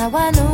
Now I know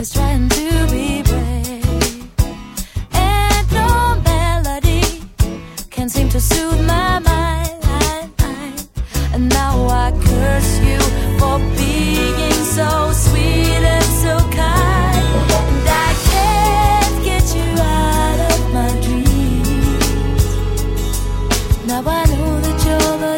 is trying to be brave. And no melody can seem to soothe my mind. And now I curse you for being so sweet and so kind. And I can't get you out of my dreams. Now I know that you're the